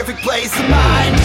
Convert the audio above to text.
perfect place of mind.